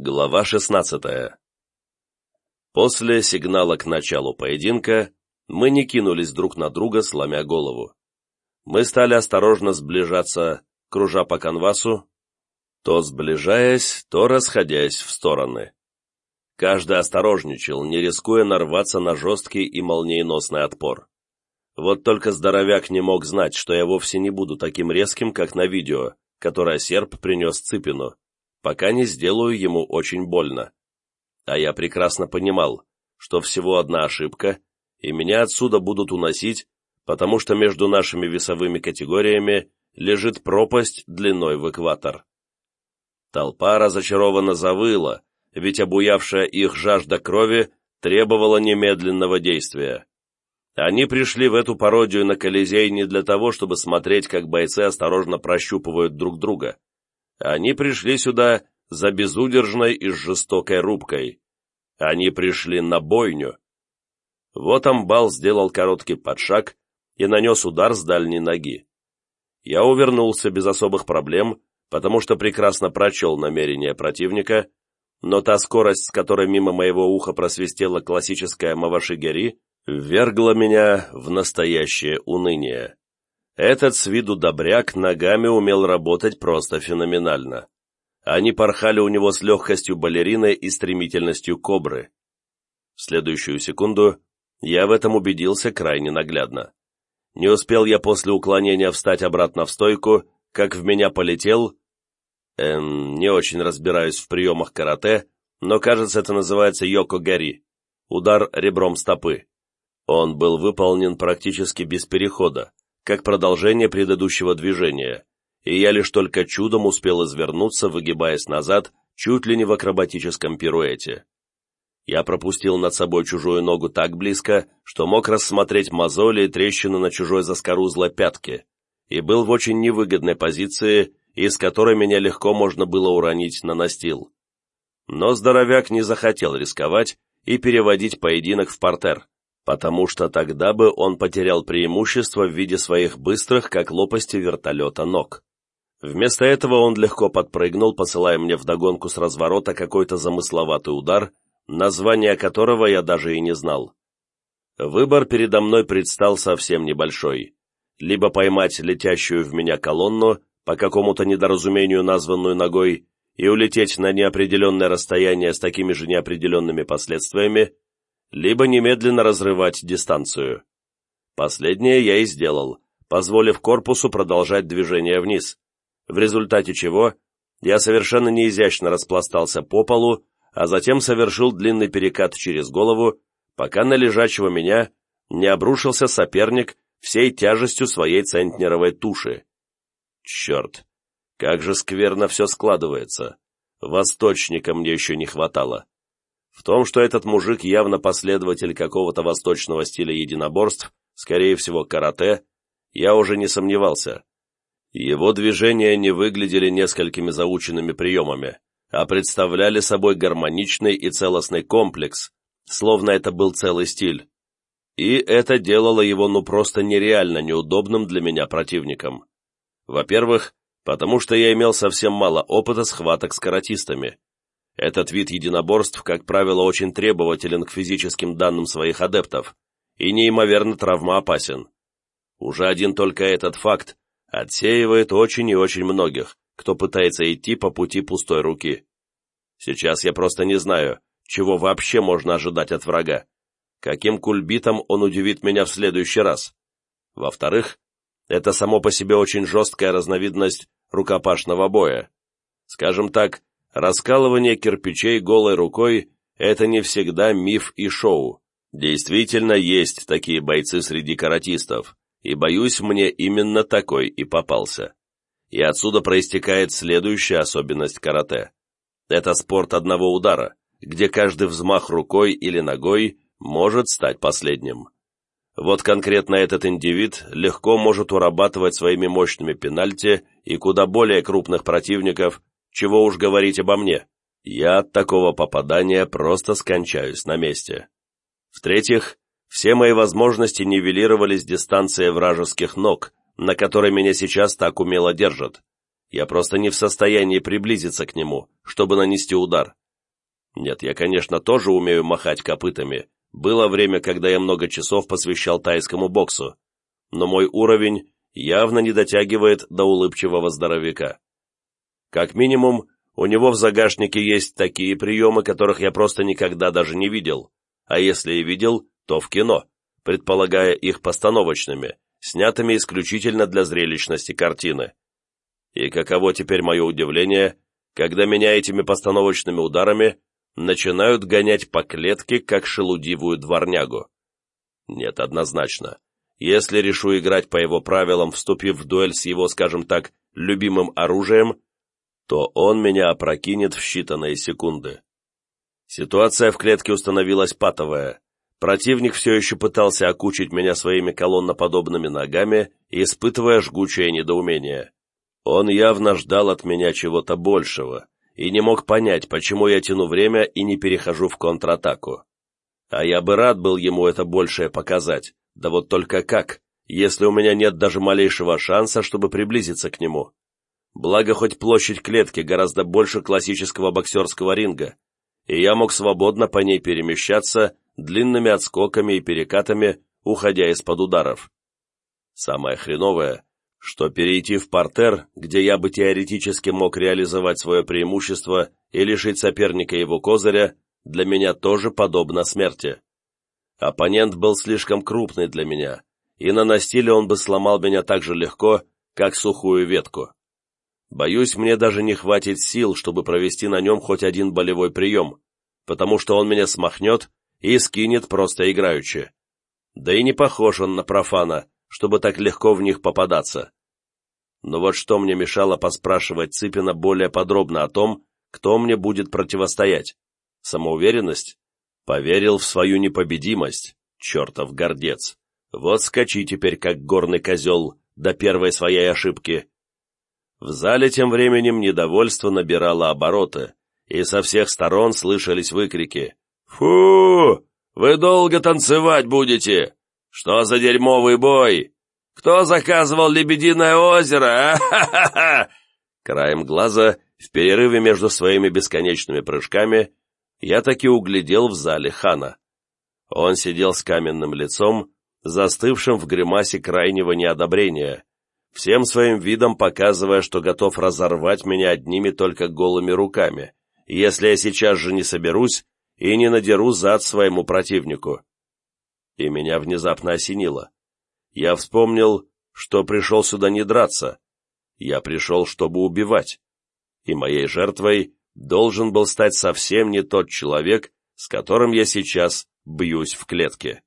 Глава 16 После сигнала к началу поединка мы не кинулись друг на друга, сломя голову. Мы стали осторожно сближаться, кружа по канвасу, то сближаясь, то расходясь в стороны. Каждый осторожничал, не рискуя нарваться на жесткий и молниеносный отпор. Вот только здоровяк не мог знать, что я вовсе не буду таким резким, как на видео, которое серп принес Цыпину пока не сделаю ему очень больно. А я прекрасно понимал, что всего одна ошибка, и меня отсюда будут уносить, потому что между нашими весовыми категориями лежит пропасть длиной в экватор. Толпа разочарованно завыла, ведь обуявшая их жажда крови требовала немедленного действия. Они пришли в эту пародию на Колизей не для того, чтобы смотреть, как бойцы осторожно прощупывают друг друга. Они пришли сюда за безудержной и жестокой рубкой. Они пришли на бойню. Вот амбал сделал короткий подшаг и нанес удар с дальней ноги. Я увернулся без особых проблем, потому что прекрасно прочел намерения противника, но та скорость, с которой мимо моего уха просвистела классическая Мавашигери, ввергла меня в настоящее уныние. Этот с виду добряк ногами умел работать просто феноменально. Они порхали у него с легкостью балерины и стремительностью кобры. В следующую секунду я в этом убедился крайне наглядно. Не успел я после уклонения встать обратно в стойку, как в меня полетел... Эм, не очень разбираюсь в приемах карате, но, кажется, это называется йоко-гори, удар ребром стопы. Он был выполнен практически без перехода, как продолжение предыдущего движения, и я лишь только чудом успел извернуться, выгибаясь назад, чуть ли не в акробатическом пируэте. Я пропустил над собой чужую ногу так близко, что мог рассмотреть мозоли и трещины на чужой заскорузлой пятке, и был в очень невыгодной позиции, из которой меня легко можно было уронить на настил. Но здоровяк не захотел рисковать и переводить поединок в портер потому что тогда бы он потерял преимущество в виде своих быстрых, как лопасти вертолета, ног. Вместо этого он легко подпрыгнул, посылая мне вдогонку с разворота какой-то замысловатый удар, название которого я даже и не знал. Выбор передо мной предстал совсем небольшой. Либо поймать летящую в меня колонну, по какому-то недоразумению названную ногой, и улететь на неопределенное расстояние с такими же неопределенными последствиями, либо немедленно разрывать дистанцию. Последнее я и сделал, позволив корпусу продолжать движение вниз, в результате чего я совершенно неизящно распластался по полу, а затем совершил длинный перекат через голову, пока на лежачего меня не обрушился соперник всей тяжестью своей центнеровой туши. Черт, как же скверно все складывается. Восточника мне еще не хватало. В том, что этот мужик явно последователь какого-то восточного стиля единоборств, скорее всего карате, я уже не сомневался. Его движения не выглядели несколькими заученными приемами, а представляли собой гармоничный и целостный комплекс, словно это был целый стиль. И это делало его ну просто нереально неудобным для меня противником. Во-первых, потому что я имел совсем мало опыта схваток с каратистами. Этот вид единоборств, как правило, очень требователен к физическим данным своих адептов и неимоверно травмоопасен. Уже один только этот факт отсеивает очень и очень многих, кто пытается идти по пути пустой руки. Сейчас я просто не знаю, чего вообще можно ожидать от врага. Каким кульбитом он удивит меня в следующий раз? Во-вторых, это само по себе очень жесткая разновидность рукопашного боя. Скажем так, раскалывание кирпичей голой рукой – это не всегда миф и шоу. Действительно есть такие бойцы среди каратистов, и, боюсь, мне именно такой и попался. И отсюда проистекает следующая особенность карате. Это спорт одного удара, где каждый взмах рукой или ногой может стать последним. Вот конкретно этот индивид легко может урабатывать своими мощными пенальти и куда более крупных противников, чего уж говорить обо мне. Я от такого попадания просто скончаюсь на месте. В-третьих, все мои возможности нивелировались дистанцией вражеских ног, на которой меня сейчас так умело держат. Я просто не в состоянии приблизиться к нему, чтобы нанести удар, Нет, я, конечно, тоже умею махать копытами. Было время, когда я много часов посвящал тайскому боксу. Но мой уровень явно не дотягивает до улыбчивого здоровяка. Как минимум, у него в загашнике есть такие приемы, которых я просто никогда даже не видел, а если и видел, то в кино, предполагая их постановочными, снятыми исключительно для зрелищности картины. И каково теперь мое удивление, когда меня этими постановочными ударами начинают гонять по клетке, как шелудивую дворнягу. Нет, однозначно. Если решу играть по его правилам, вступив в дуэль с его, скажем так, любимым оружием, то он меня опрокинет в считанные секунды. Ситуация в клетке установилась патовая. Противник все еще пытался окучить меня своими колонноподобными ногами, испытывая жгучее недоумение. Он явно ждал от меня чего-то большего и не мог понять, почему я тяну время и не перехожу в контратаку. А я бы рад был ему это большее показать, да вот только как, если у меня нет даже малейшего шанса, чтобы приблизиться к нему. Благо, хоть площадь клетки гораздо больше классического боксерского ринга, и я мог свободно по ней перемещаться длинными отскоками и перекатами, уходя из-под ударов. Самое хреновое, что перейти в портер, где я бы теоретически мог реализовать свое преимущество и лишить соперника его козыря, для меня тоже подобно смерти. Оппонент был слишком крупный для меня, и на настиле он бы сломал меня так же легко, как сухую ветку. Боюсь, мне даже не хватит сил, чтобы провести на нем хоть один болевой прием, потому что он меня смахнет и скинет просто играючи. Да и не похож он на профана, чтобы так легко в них попадаться. Но вот что мне мешало поспрашивать Цыпина более подробно о том, кто мне будет противостоять? Самоуверенность? Поверил в свою непобедимость, чертов гордец. Вот скачи теперь, как горный козел, до первой своей ошибки. В зале тем временем недовольство набирало обороты, и со всех сторон слышались выкрики. «Фу! Вы долго танцевать будете! Что за дерьмовый бой? Кто заказывал Лебединое озеро, а? Краем глаза, в перерыве между своими бесконечными прыжками, я таки углядел в зале хана. Он сидел с каменным лицом, застывшим в гримасе крайнего неодобрения, всем своим видом показывая, что готов разорвать меня одними только голыми руками, если я сейчас же не соберусь и не надеру зад своему противнику. И меня внезапно осенило. Я вспомнил, что пришел сюда не драться. Я пришел, чтобы убивать. И моей жертвой должен был стать совсем не тот человек, с которым я сейчас бьюсь в клетке.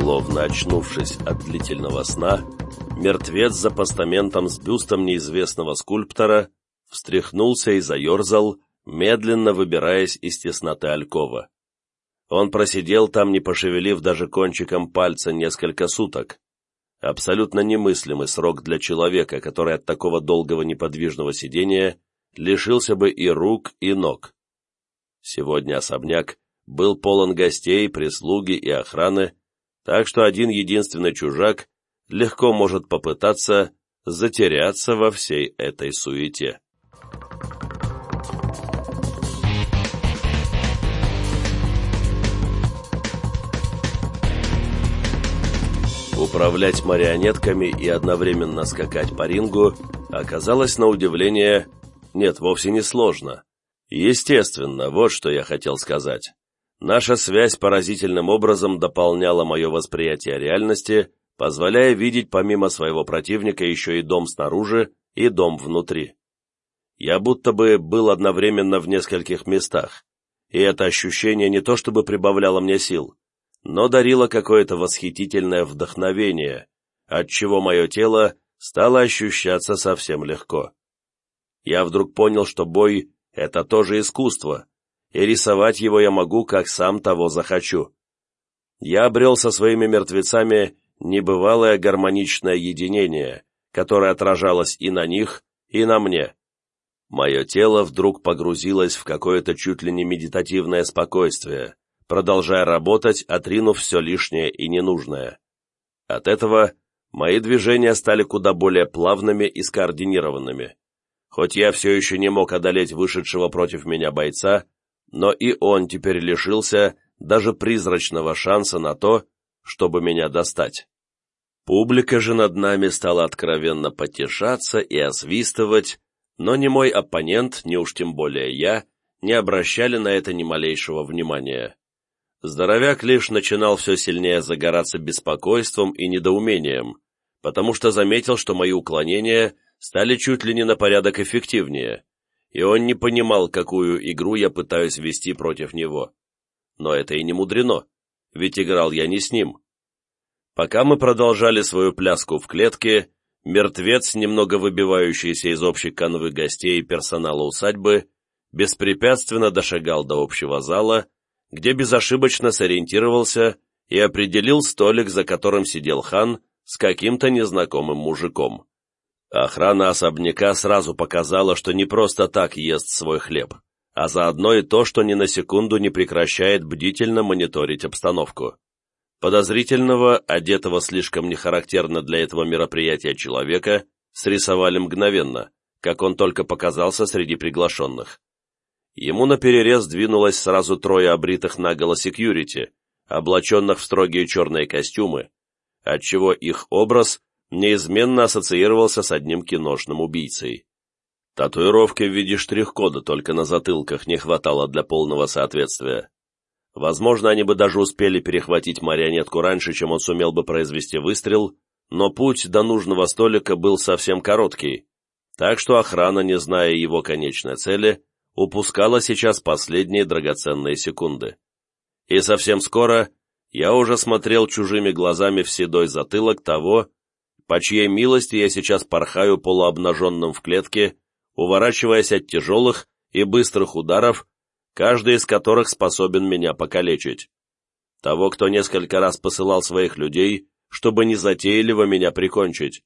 Словно очнувшись от длительного сна, мертвец за постаментом с бюстом неизвестного скульптора встряхнулся и заерзал, медленно выбираясь из тесноты алькова. Он просидел там, не пошевелив даже кончиком пальца несколько суток. Абсолютно немыслимый срок для человека, который от такого долгого неподвижного сидения лишился бы и рук, и ног. Сегодня особняк был полон гостей, прислуги и охраны, так что один единственный чужак легко может попытаться затеряться во всей этой суете. Управлять марионетками и одновременно скакать по рингу оказалось на удивление, нет, вовсе не сложно. Естественно, вот что я хотел сказать. Наша связь поразительным образом дополняла мое восприятие реальности, позволяя видеть помимо своего противника еще и дом снаружи и дом внутри. Я будто бы был одновременно в нескольких местах, и это ощущение не то чтобы прибавляло мне сил, но дарило какое-то восхитительное вдохновение, отчего мое тело стало ощущаться совсем легко. Я вдруг понял, что бой — это тоже искусство, и рисовать его я могу, как сам того захочу. Я обрел со своими мертвецами небывалое гармоничное единение, которое отражалось и на них, и на мне. Мое тело вдруг погрузилось в какое-то чуть ли не медитативное спокойствие, продолжая работать, отринув все лишнее и ненужное. От этого мои движения стали куда более плавными и скоординированными. Хоть я все еще не мог одолеть вышедшего против меня бойца, но и он теперь лишился даже призрачного шанса на то, чтобы меня достать. Публика же над нами стала откровенно потешаться и освистывать, но ни мой оппонент, ни уж тем более я, не обращали на это ни малейшего внимания. Здоровяк лишь начинал все сильнее загораться беспокойством и недоумением, потому что заметил, что мои уклонения стали чуть ли не на порядок эффективнее, и он не понимал, какую игру я пытаюсь вести против него. Но это и не мудрено, ведь играл я не с ним. Пока мы продолжали свою пляску в клетке, мертвец, немного выбивающийся из общей канвы гостей и персонала усадьбы, беспрепятственно дошагал до общего зала, где безошибочно сориентировался и определил столик, за которым сидел хан с каким-то незнакомым мужиком. Охрана особняка сразу показала, что не просто так ест свой хлеб, а заодно и то, что ни на секунду не прекращает бдительно мониторить обстановку. Подозрительного, одетого слишком нехарактерно для этого мероприятия человека, срисовали мгновенно, как он только показался среди приглашенных. Ему наперерез двинулось сразу трое обритых наголо секьюрити, облаченных в строгие черные костюмы, отчего их образ неизменно ассоциировался с одним киношным убийцей. Татуировки в виде штрих-кода только на затылках не хватало для полного соответствия. Возможно, они бы даже успели перехватить марионетку раньше, чем он сумел бы произвести выстрел, но путь до нужного столика был совсем короткий, так что охрана, не зная его конечной цели, упускала сейчас последние драгоценные секунды. И совсем скоро я уже смотрел чужими глазами в седой затылок того, по чьей милости я сейчас порхаю полуобнаженным в клетке, уворачиваясь от тяжелых и быстрых ударов, каждый из которых способен меня покалечить. Того, кто несколько раз посылал своих людей, чтобы незатейливо меня прикончить.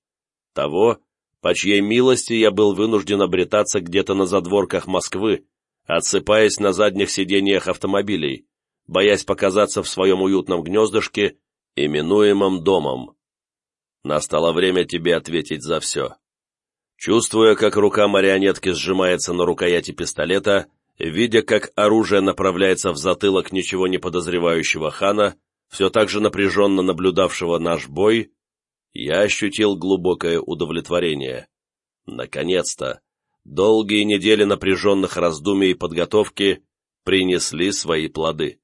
Того, по чьей милости я был вынужден обретаться где-то на задворках Москвы, отсыпаясь на задних сиденьях автомобилей, боясь показаться в своем уютном гнездышке, именуемом домом. Настало время тебе ответить за все. Чувствуя, как рука марионетки сжимается на рукояти пистолета, видя, как оружие направляется в затылок ничего не подозревающего хана, все так же напряженно наблюдавшего наш бой, я ощутил глубокое удовлетворение. Наконец-то, долгие недели напряженных раздумий и подготовки принесли свои плоды.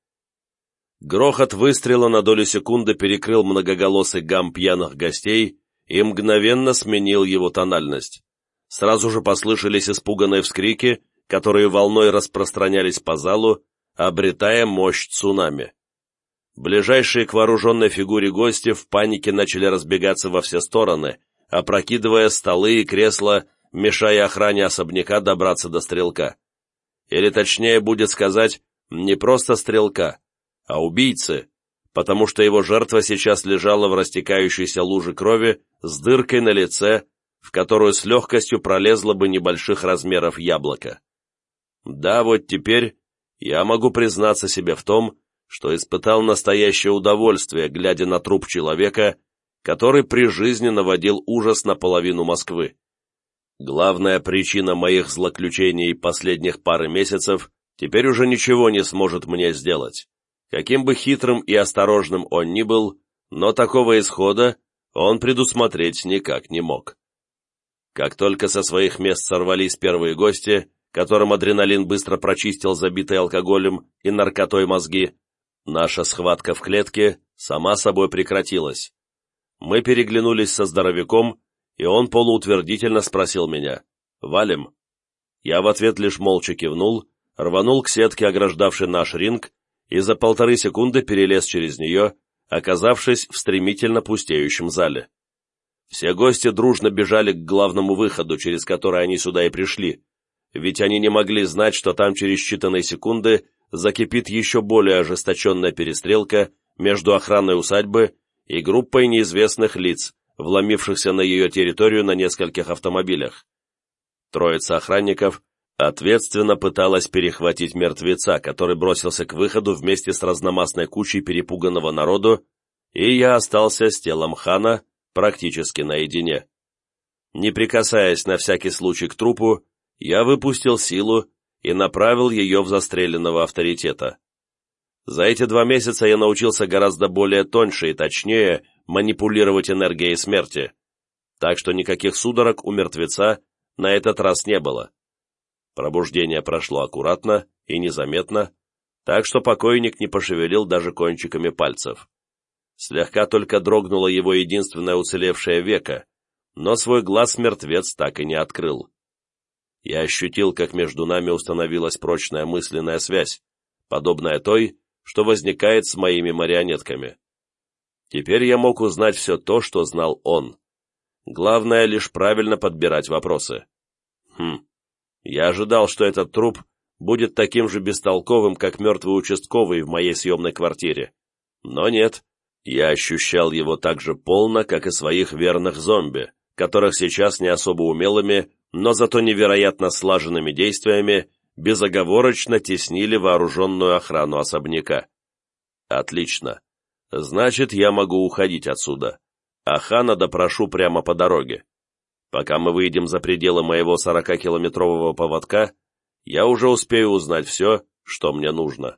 Грохот выстрела на долю секунды перекрыл многоголосый гам пьяных гостей и мгновенно сменил его тональность. Сразу же послышались испуганные вскрики, которые волной распространялись по залу, обретая мощь цунами. Ближайшие к вооруженной фигуре гости в панике начали разбегаться во все стороны, опрокидывая столы и кресла, мешая охране особняка добраться до стрелка. Или точнее будет сказать, не просто стрелка, а убийцы, потому что его жертва сейчас лежала в растекающейся луже крови с дыркой на лице, в которую с легкостью пролезло бы небольших размеров яблоко. Да, вот теперь я могу признаться себе в том, что испытал настоящее удовольствие, глядя на труп человека, который при жизни наводил ужас на половину Москвы. Главная причина моих злоключений последних пары месяцев теперь уже ничего не сможет мне сделать. Каким бы хитрым и осторожным он ни был, но такого исхода он предусмотреть никак не мог. Как только со своих мест сорвались первые гости, которым адреналин быстро прочистил забитые алкоголем и наркотой мозги, наша схватка в клетке сама собой прекратилась. Мы переглянулись со здоровяком, и он полуутвердительно спросил меня «Валим?». Я в ответ лишь молча кивнул, рванул к сетке, ограждавшей наш ринг, и за полторы секунды перелез через нее, оказавшись в стремительно пустеющем зале. Все гости дружно бежали к главному выходу, через который они сюда и пришли, ведь они не могли знать, что там через считанные секунды закипит еще более ожесточенная перестрелка между охраной усадьбы и группой неизвестных лиц, вломившихся на ее территорию на нескольких автомобилях. Троица охранников ответственно пыталась перехватить мертвеца, который бросился к выходу вместе с разномастной кучей перепуганного народу, и я остался с телом хана практически наедине. Не прикасаясь на всякий случай к трупу, я выпустил силу и направил ее в застреленного авторитета. За эти два месяца я научился гораздо более тоньше и точнее манипулировать энергией смерти, так что никаких судорог у мертвеца на этот раз не было. Пробуждение прошло аккуратно и незаметно, так что покойник не пошевелил даже кончиками пальцев. Слегка только дрогнуло его единственное уцелевшее веко, но свой глаз мертвец так и не открыл. Я ощутил, как между нами установилась прочная мысленная связь, подобная той, что возникает с моими марионетками. Теперь я мог узнать все то, что знал он. Главное лишь правильно подбирать вопросы. Хм, я ожидал, что этот труп будет таким же бестолковым, как мертвый участковый в моей съемной квартире. Но нет, я ощущал его так же полно, как и своих верных зомби, которых сейчас не особо умелыми, но зато невероятно слаженными действиями безоговорочно теснили вооруженную охрану особняка. Отлично. Значит, я могу уходить отсюда. А хана допрошу прямо по дороге. Пока мы выйдем за пределы моего 40-километрового поводка, я уже успею узнать все, что мне нужно.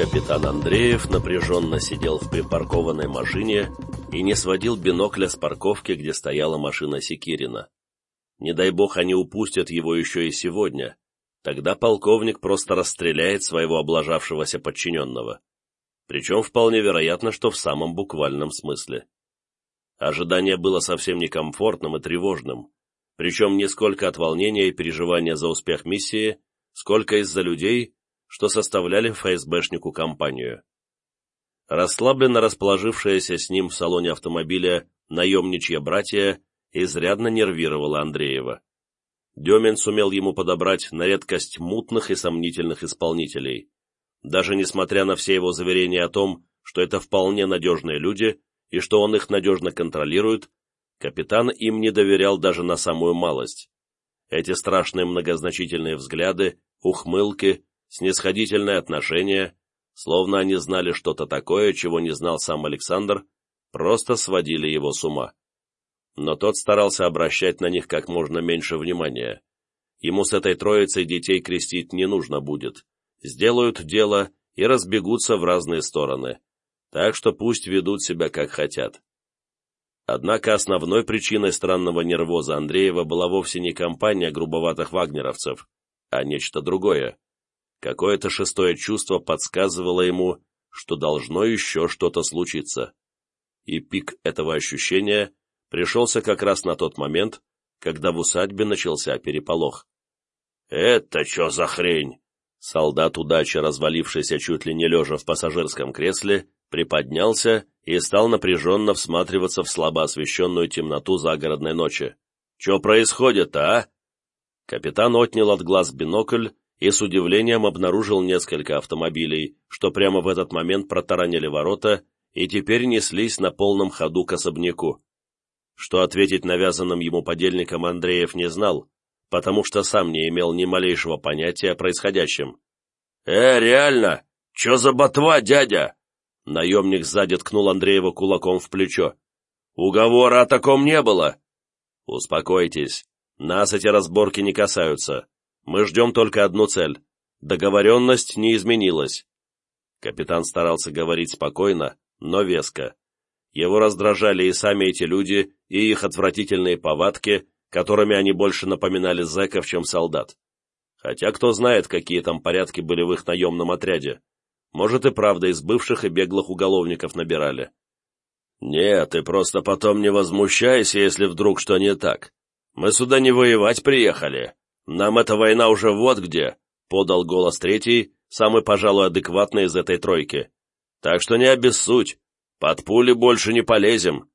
Капитан Андреев напряженно сидел в припаркованной машине и не сводил бинокля с парковки, где стояла машина Секирина. Не дай бог они упустят его еще и сегодня. Тогда полковник просто расстреляет своего облажавшегося подчиненного. Причем вполне вероятно, что в самом буквальном смысле. Ожидание было совсем некомфортным и тревожным, причем не сколько от волнения и переживания за успех миссии, сколько из-за людей, что составляли ФСБшнику компанию. Расслабленно расположившаяся с ним в салоне автомобиля наемничья братья изрядно нервировала Андреева. Демин сумел ему подобрать на редкость мутных и сомнительных исполнителей. Даже несмотря на все его заверения о том, что это вполне надежные люди и что он их надежно контролирует, капитан им не доверял даже на самую малость. Эти страшные многозначительные взгляды, ухмылки снисходительное отношение, словно они знали что-то такое, чего не знал сам Александр, просто сводили его с ума. Но тот старался обращать на них как можно меньше внимания. Ему с этой троицей детей крестить не нужно будет. Сделают дело и разбегутся в разные стороны. Так что пусть ведут себя как хотят. Однако основной причиной странного нервоза Андреева была вовсе не компания грубоватых вагнеровцев, а нечто другое. Какое-то шестое чувство подсказывало ему, что должно еще что-то случиться. И пик этого ощущения пришелся как раз на тот момент, когда в усадьбе начался переполох. «Это что за хрень?» Солдат удачи, развалившийся чуть ли не лежа в пассажирском кресле, приподнялся и стал напряженно всматриваться в слабо освещенную темноту загородной ночи. «Че происходит-то, а?» Капитан отнял от глаз бинокль и с удивлением обнаружил несколько автомобилей, что прямо в этот момент протаранили ворота и теперь неслись на полном ходу к особняку. Что ответить навязанным ему подельникам Андреев не знал, потому что сам не имел ни малейшего понятия о происходящем. «Э, реально? Че за ботва, дядя?» Наемник сзади ткнул Андреева кулаком в плечо. «Уговора о таком не было!» «Успокойтесь, нас эти разборки не касаются. Мы ждем только одну цель. Договоренность не изменилась. Капитан старался говорить спокойно, но веско. Его раздражали и сами эти люди, и их отвратительные повадки, которыми они больше напоминали зэков, чем солдат. Хотя кто знает, какие там порядки были в их наемном отряде. Может и правда из бывших и беглых уголовников набирали. «Нет, ты просто потом не возмущайся, если вдруг что не так. Мы сюда не воевать приехали, «Нам эта война уже вот где», — подал голос третий, самый, пожалуй, адекватный из этой тройки. «Так что не обессудь, под пули больше не полезем».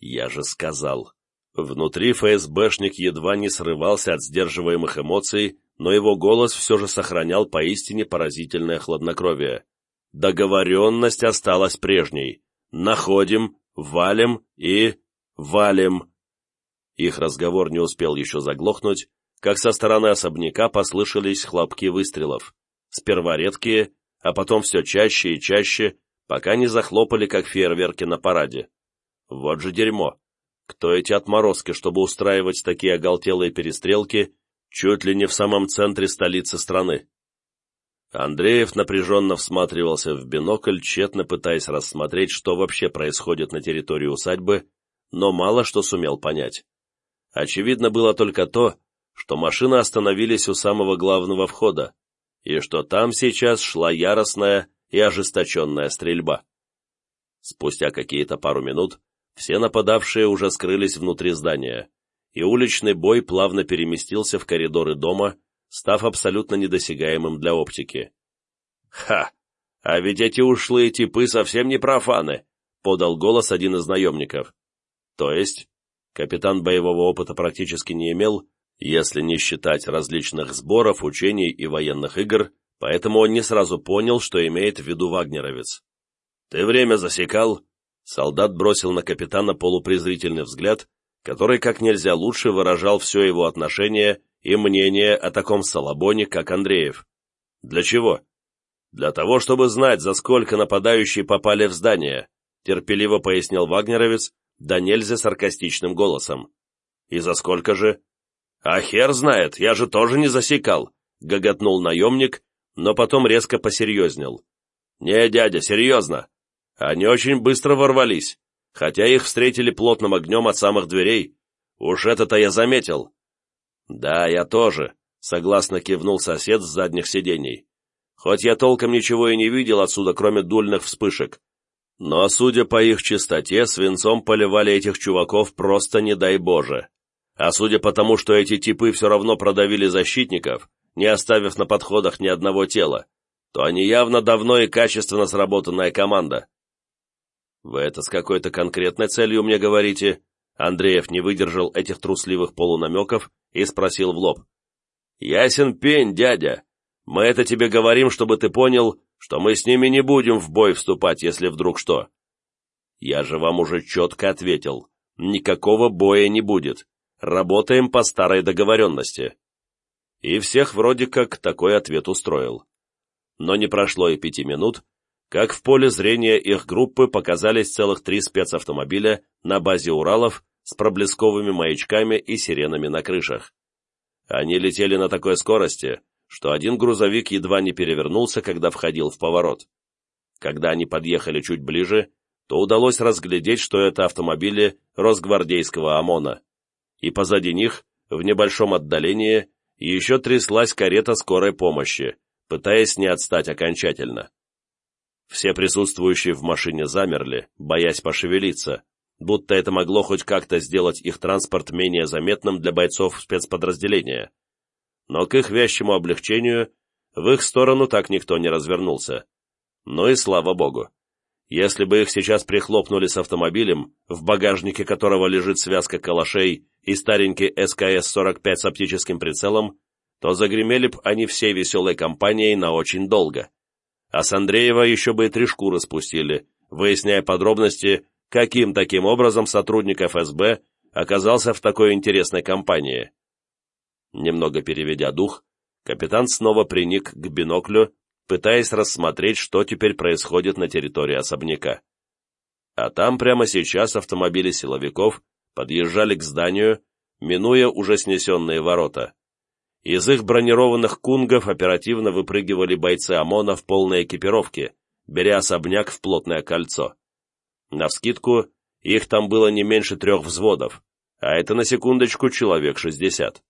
Я же сказал. Внутри ФСБшник едва не срывался от сдерживаемых эмоций, но его голос все же сохранял поистине поразительное хладнокровие. Договоренность осталась прежней. Находим, валим и... валим. Их разговор не успел еще заглохнуть, как со стороны особняка послышались хлопки выстрелов. Сперва редкие, а потом все чаще и чаще, пока не захлопали, как фейерверки на параде. Вот же дерьмо! Кто эти отморозки, чтобы устраивать такие оголтелые перестрелки чуть ли не в самом центре столицы страны? Андреев напряженно всматривался в бинокль, тщетно пытаясь рассмотреть, что вообще происходит на территории усадьбы, но мало что сумел понять. Очевидно было только то, что машины остановились у самого главного входа, и что там сейчас шла яростная и ожесточенная стрельба. Спустя какие-то пару минут все нападавшие уже скрылись внутри здания, и уличный бой плавно переместился в коридоры дома, став абсолютно недосягаемым для оптики. «Ха! А ведь эти ушлые типы совсем не профаны!» — подал голос один из наемников. «То есть?» Капитан боевого опыта практически не имел, если не считать различных сборов, учений и военных игр, поэтому он не сразу понял, что имеет в виду вагнеровец. «Ты время засекал?» Солдат бросил на капитана полупрезрительный взгляд, который как нельзя лучше выражал все его отношение и мнение о таком Салабоне, как Андреев. Для чего? Для того, чтобы знать, за сколько нападающие попали в здание, терпеливо пояснил Вагнеровец, да нельзя саркастичным голосом. И за сколько же? А хер знает, я же тоже не засекал, гоготнул наемник, но потом резко посерьезнел. Не, дядя, серьезно. Они очень быстро ворвались, хотя их встретили плотным огнем от самых дверей. Уж это-то я заметил. «Да, я тоже», — согласно кивнул сосед с задних сидений. «Хоть я толком ничего и не видел отсюда, кроме дульных вспышек. Но, судя по их чистоте, свинцом поливали этих чуваков просто не дай Боже. А судя по тому, что эти типы все равно продавили защитников, не оставив на подходах ни одного тела, то они явно давно и качественно сработанная команда». «Вы это с какой-то конкретной целью мне говорите?» Андреев не выдержал этих трусливых полунамеков и спросил в лоб. «Ясен пень, дядя. Мы это тебе говорим, чтобы ты понял, что мы с ними не будем в бой вступать, если вдруг что». «Я же вам уже четко ответил. Никакого боя не будет. Работаем по старой договоренности». И всех вроде как такой ответ устроил. Но не прошло и пяти минут, как в поле зрения их группы показались целых три спецавтомобиля на базе Уралов с проблесковыми маячками и сиренами на крышах. Они летели на такой скорости, что один грузовик едва не перевернулся, когда входил в поворот. Когда они подъехали чуть ближе, то удалось разглядеть, что это автомобили Росгвардейского ОМОНа. И позади них, в небольшом отдалении, еще тряслась карета скорой помощи, пытаясь не отстать окончательно. Все присутствующие в машине замерли, боясь пошевелиться, будто это могло хоть как-то сделать их транспорт менее заметным для бойцов спецподразделения. Но к их вящему облегчению в их сторону так никто не развернулся. Ну и слава богу. Если бы их сейчас прихлопнули с автомобилем, в багажнике которого лежит связка калашей и старенький СКС-45 с оптическим прицелом, то загремели б они всей веселой компанией на очень долго а с Андреева еще бы и три шкуры спустили, выясняя подробности, каким таким образом сотрудник ФСБ оказался в такой интересной компании. Немного переведя дух, капитан снова приник к биноклю, пытаясь рассмотреть, что теперь происходит на территории особняка. А там прямо сейчас автомобили силовиков подъезжали к зданию, минуя уже снесенные ворота. Из их бронированных кунгов оперативно выпрыгивали бойцы ОМОНа в полной экипировке, беря особняк в плотное кольцо. Навскидку, их там было не меньше трех взводов, а это на секундочку человек шестьдесят.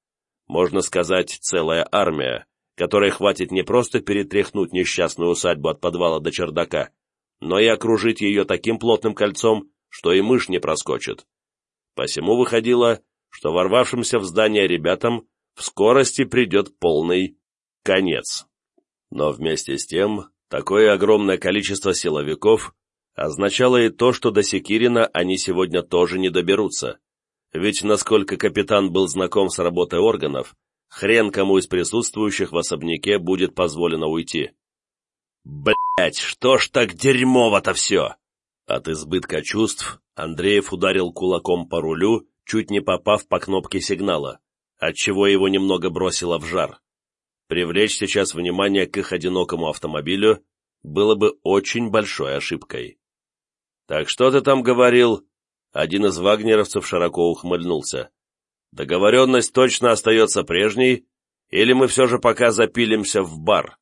Можно сказать, целая армия, которой хватит не просто перетряхнуть несчастную усадьбу от подвала до чердака, но и окружить ее таким плотным кольцом, что и мышь не проскочит. Посему выходило, что ворвавшимся в здание ребятам в скорости придет полный конец. Но вместе с тем, такое огромное количество силовиков означало и то, что до Секирина они сегодня тоже не доберутся. Ведь, насколько капитан был знаком с работой органов, хрен кому из присутствующих в особняке будет позволено уйти. Блять, что ж так дерьмово-то все? От избытка чувств Андреев ударил кулаком по рулю, чуть не попав по кнопке сигнала, отчего его немного бросило в жар. Привлечь сейчас внимание к их одинокому автомобилю было бы очень большой ошибкой. «Так что ты там говорил?» Один из вагнеровцев широко ухмыльнулся. «Договоренность точно остается прежней, или мы все же пока запилимся в бар?»